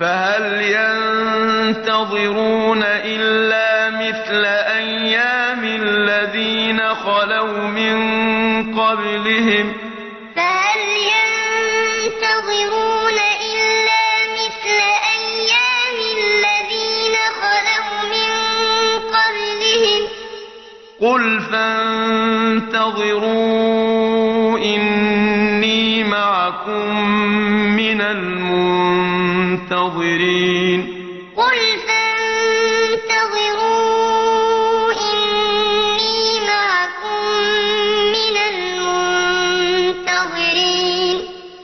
فَهَلْ يَنتَظِرُونَ إِلَّا مِثْلَ أَيَّامِ الَّذِينَ خَلَوْا مِن قَبْلِهِمْ ۚ؟ قُلْ فَانتَظِرُوا إِنِّي مَعَكُم مِّنَ الْمُنتَظِرِينَ. قُلْ